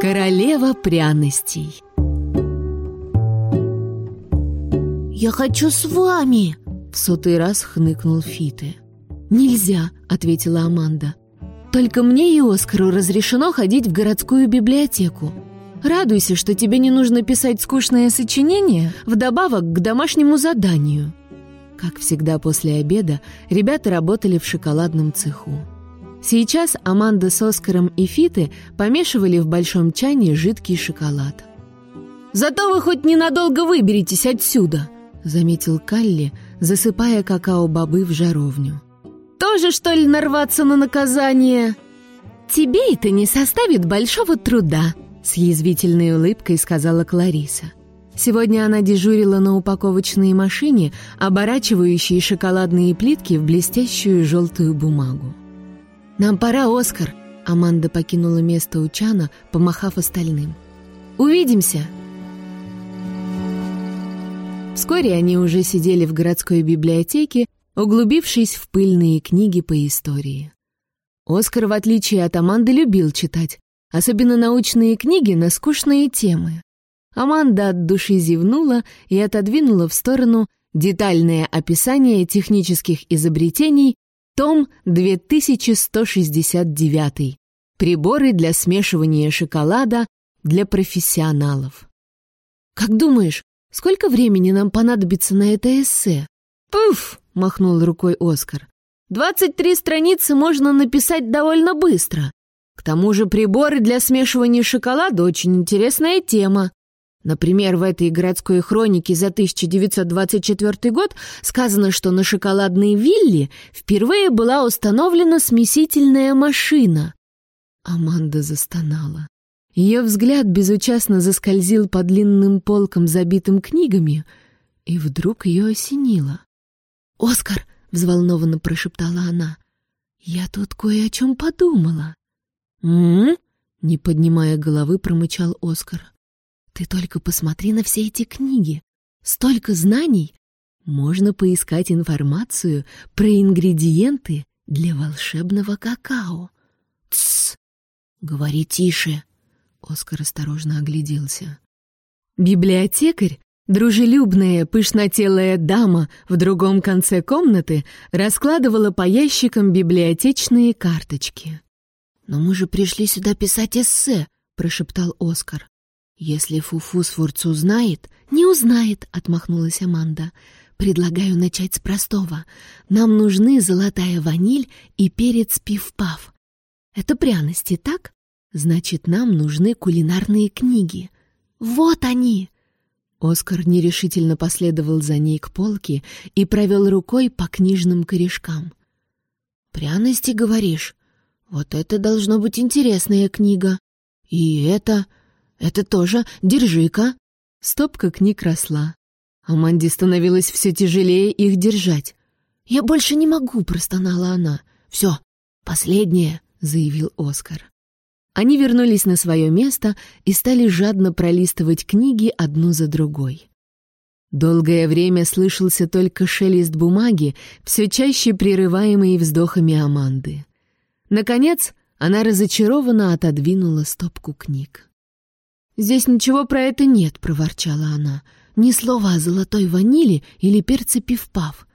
Королева пряностей «Я хочу с вами!» В сотый раз хныкнул Фиты. «Нельзя», — ответила Аманда. «Только мне и Оскару разрешено ходить в городскую библиотеку. Радуйся, что тебе не нужно писать скучное сочинение вдобавок к домашнему заданию». Как всегда после обеда, ребята работали в шоколадном цеху. Сейчас Аманда с Оскаром и Фиты помешивали в большом чане жидкий шоколад. «Зато вы хоть ненадолго выберетесь отсюда», — заметил Калли, засыпая какао-бобы в жаровню. «Тоже, что ли, нарваться на наказание?» «Тебе это не составит большого труда», — с язвительной улыбкой сказала Клариса. Сегодня она дежурила на упаковочной машине, оборачивающей шоколадные плитки в блестящую желтую бумагу. «Нам пора, Оскар!» Аманда покинула место у Чана, помахав остальным. «Увидимся!» Вскоре они уже сидели в городской библиотеке, углубившись в пыльные книги по истории. Оскар, в отличие от Аманды, любил читать, особенно научные книги на скучные темы. Аманда от души зевнула и отодвинула в сторону детальное описание технических изобретений том 2169. Приборы для смешивания шоколада для профессионалов. «Как думаешь, сколько времени нам понадобится на это эссе?» «Пуф!» — махнул рукой Оскар. «Двадцать три страницы можно написать довольно быстро. К тому же приборы для смешивания шоколада — очень интересная тема. Например, в этой городской хронике за 1924 год сказано, что на шоколадной вилле впервые была установлена смесительная машина. Аманда застонала. Ее взгляд безучастно заскользил по длинным полкам, забитым книгами, и вдруг ее осенило. «Оскар!» — взволнованно прошептала она. «Я тут кое о чем подумала». «М-м-м?» не поднимая головы, промычал Оскар. Ты только посмотри на все эти книги. Столько знаний. Можно поискать информацию про ингредиенты для волшебного какао. Тсс! Говори тише. Оскар осторожно огляделся. Библиотекарь, дружелюбная, пышнотелая дама в другом конце комнаты, раскладывала по ящикам библиотечные карточки. «Но мы же пришли сюда писать эссе», — прошептал Оскар. «Если Фуфусфорц узнает...» «Не узнает», — отмахнулась Аманда. «Предлагаю начать с простого. Нам нужны золотая ваниль и перец пив-пав. Это пряности, так? Значит, нам нужны кулинарные книги. Вот они!» Оскар нерешительно последовал за ней к полке и провел рукой по книжным корешкам. «Пряности, говоришь? Вот это должно быть интересная книга. И это...» «Это тоже. Держи-ка». Стопка книг росла. Аманде становилось все тяжелее их держать. «Я больше не могу», — простонала она. «Все, последнее», — заявил Оскар. Они вернулись на свое место и стали жадно пролистывать книги одну за другой. Долгое время слышался только шелест бумаги, все чаще прерываемый вздохами Аманды. Наконец, она разочарованно отодвинула стопку книг. «Здесь ничего про это нет», — проворчала она. «Ни слова о золотой ванили или перце пивпав.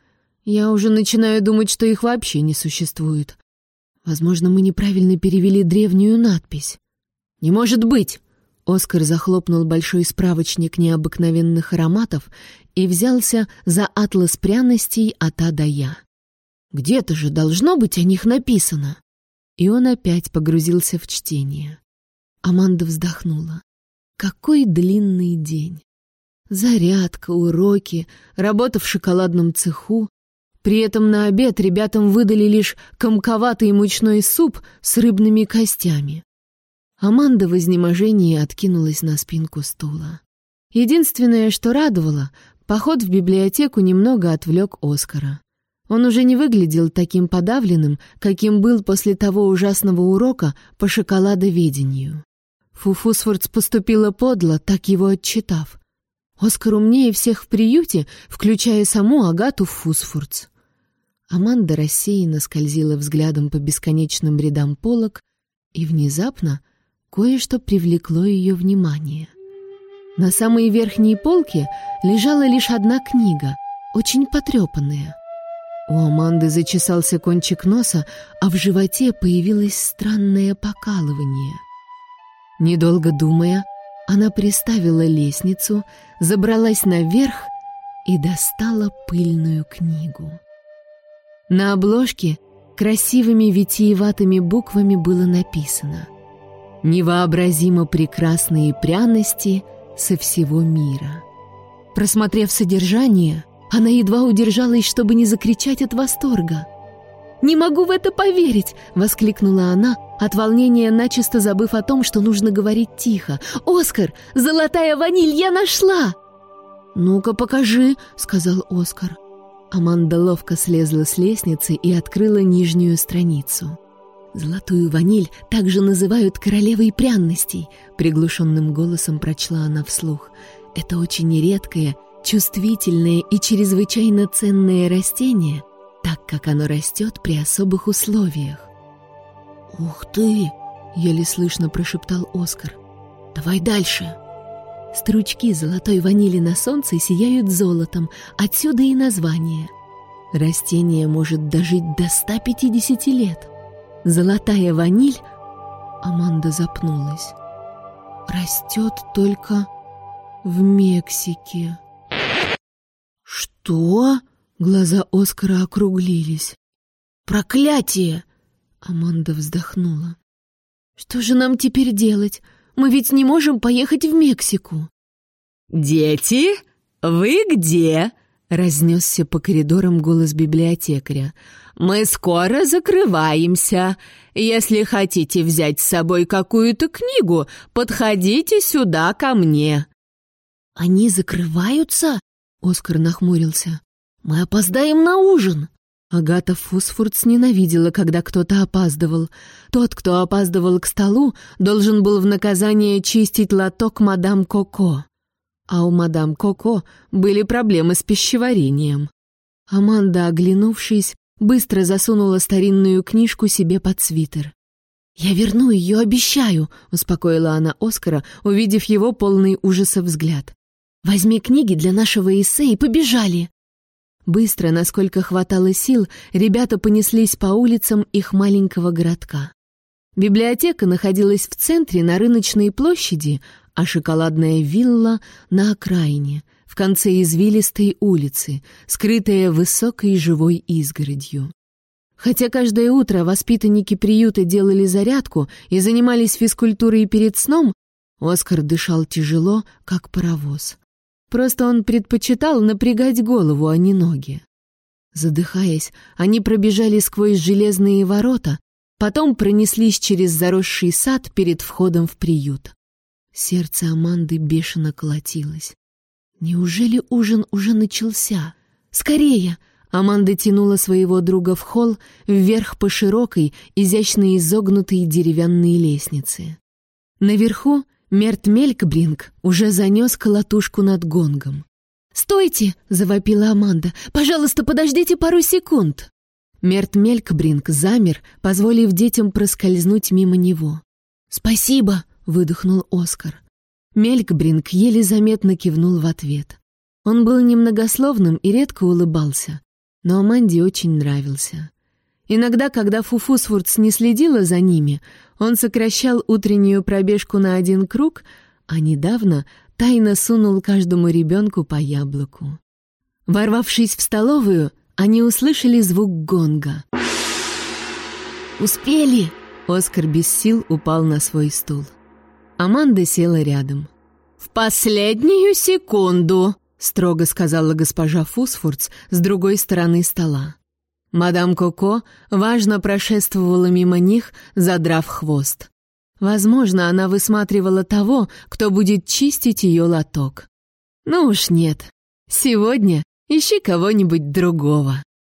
Я уже начинаю думать, что их вообще не существует. Возможно, мы неправильно перевели древнюю надпись». «Не может быть!» Оскар захлопнул большой справочник необыкновенных ароматов и взялся за атлас пряностей от А до Я. «Где-то же должно быть о них написано!» И он опять погрузился в чтение. Аманда вздохнула. Какой длинный день! Зарядка, уроки, работа в шоколадном цеху. При этом на обед ребятам выдали лишь комковатый мучной суп с рыбными костями. Аманда в изнеможении откинулась на спинку стула. Единственное, что радовало, поход в библиотеку немного отвлек Оскара. Он уже не выглядел таким подавленным, каким был после того ужасного урока по шоколадоведению. Фуфусфордс поступила подло, так его отчитав. Оскар умнее всех в приюте, включая саму Агату Фусфордс. Аманда рассеянно скользила взглядом по бесконечным рядам полок, и внезапно кое-что привлекло ее внимание. На самой верхней полке лежала лишь одна книга, очень потрепанная. У Аманды зачесался кончик носа, а в животе появилось странное покалывание. Недолго думая, она приставила лестницу, забралась наверх и достала пыльную книгу. На обложке красивыми витиеватыми буквами было написано «Невообразимо прекрасные пряности со всего мира». Просмотрев содержание, она едва удержалась, чтобы не закричать от восторга. «Не могу в это поверить!» — воскликнула она, от волнения начисто забыв о том, что нужно говорить тихо. «Оскар, золотая ваниль я нашла!» «Ну-ка, покажи!» — сказал Оскар. Аманда ловко слезла с лестницы и открыла нижнюю страницу. «Золотую ваниль также называют королевой пряностей», — приглушенным голосом прочла она вслух. «Это очень редкое чувствительное и чрезвычайно ценное растение, так как оно растет при особых условиях. «Ух ты!» — еле слышно прошептал Оскар. «Давай дальше!» Стручки золотой ванили на солнце сияют золотом, отсюда и название. Растение может дожить до 150 лет. Золотая ваниль... Аманда запнулась. Растет только в Мексике. «Что?» — глаза Оскара округлились. «Проклятие!» — Аманда вздохнула. «Что же нам теперь делать? Мы ведь не можем поехать в Мексику». «Дети, вы где?» — разнесся по коридорам голос библиотекаря. «Мы скоро закрываемся. Если хотите взять с собой какую-то книгу, подходите сюда ко мне». «Они закрываются?» Оскар нахмурился. «Мы опоздаем на ужин!» Агата Фосфордс ненавидела, когда кто-то опаздывал. Тот, кто опаздывал к столу, должен был в наказание чистить лоток мадам Коко. А у мадам Коко были проблемы с пищеварением. Аманда, оглянувшись, быстро засунула старинную книжку себе под свитер. «Я верну ее, обещаю», — успокоила она Оскара, увидев его полный ужаса взгляд. Возьми книги для нашего эссе и побежали!» Быстро, насколько хватало сил, ребята понеслись по улицам их маленького городка. Библиотека находилась в центре на рыночной площади, а шоколадная вилла — на окраине, в конце извилистой улицы, скрытая высокой живой изгородью. Хотя каждое утро воспитанники приюта делали зарядку и занимались физкультурой перед сном, Оскар дышал тяжело, как паровоз. Просто он предпочитал напрягать голову, а не ноги. Задыхаясь, они пробежали сквозь железные ворота, потом пронеслись через заросший сад перед входом в приют. Сердце Аманды бешено колотилось. Неужели ужин уже начался? Скорее! Аманда тянула своего друга в холл вверх по широкой, изящно изогнутой деревянной лестнице. Наверху Мерт Мелькбринг уже занес колотушку над гонгом. «Стойте!» — завопила Аманда. «Пожалуйста, подождите пару секунд!» Мерт Мелькбринг замер, позволив детям проскользнуть мимо него. «Спасибо!» — выдохнул Оскар. Мелькбринг еле заметно кивнул в ответ. Он был немногословным и редко улыбался, но Аманде очень нравился. Иногда, когда Фуфусфурц не следила за ними, он сокращал утреннюю пробежку на один круг, а недавно тайно сунул каждому ребенку по яблоку. Ворвавшись в столовую, они услышали звук гонга. «Успели!» Оскар без сил упал на свой стул. Аманда села рядом. «В последнюю секунду!» — строго сказала госпожа Фусфордс с другой стороны стола. Мадам Коко важно прошествовала мимо них, задрав хвост. Возможно, она высматривала того, кто будет чистить ее лоток. Ну уж нет. Сегодня ищи кого-нибудь другого.